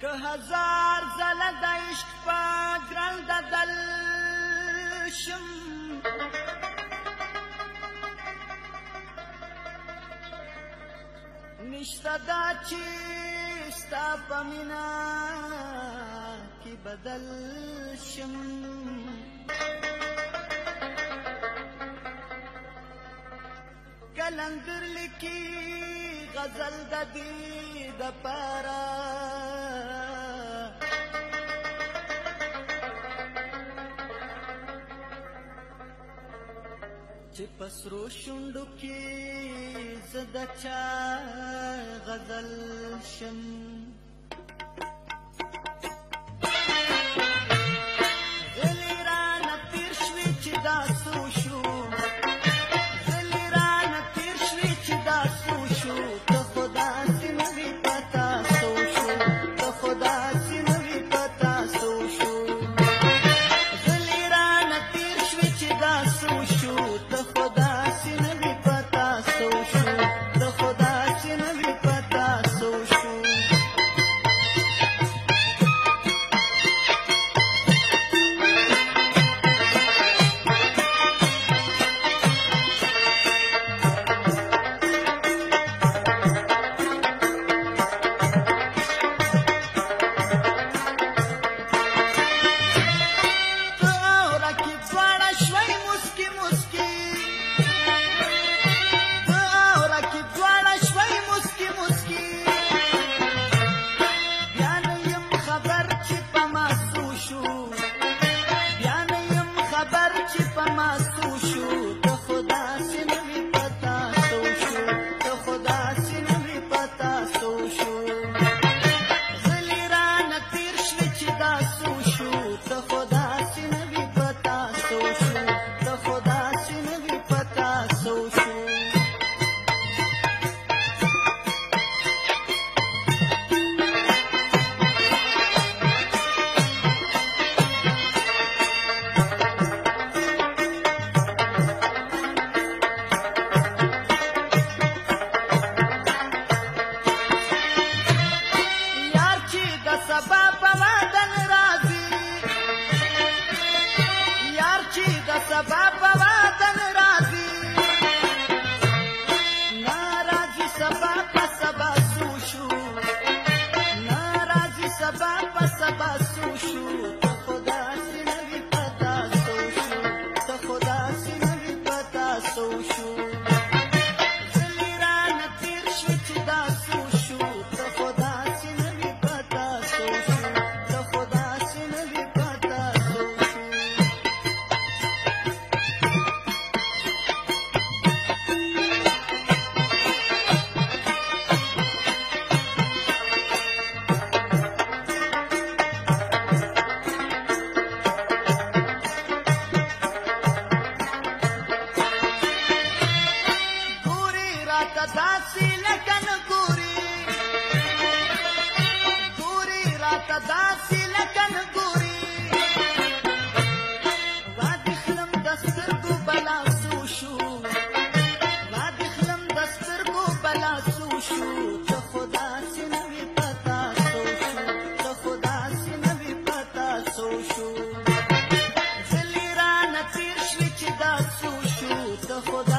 که هزار زله د عشق په ګران ددل شم نشته دا چې ستا په مینه کې بدل شم کلندر لیکي غزل د دې د پاره چې پسرو شوندو کې زدا چا غزل شم más Sweet راته داسې لکه نه ګوري ګوري راته داسې لکه نه ګوري وادي خلم د سترګو بلا سو شو وادي خلم د سترګو بلا سو شو ته خو داسې نه وي پتا سو شو ته خو داسې نه وي پتا سو شو ځلې رانه تېر شوې چې دا سو شو ته خو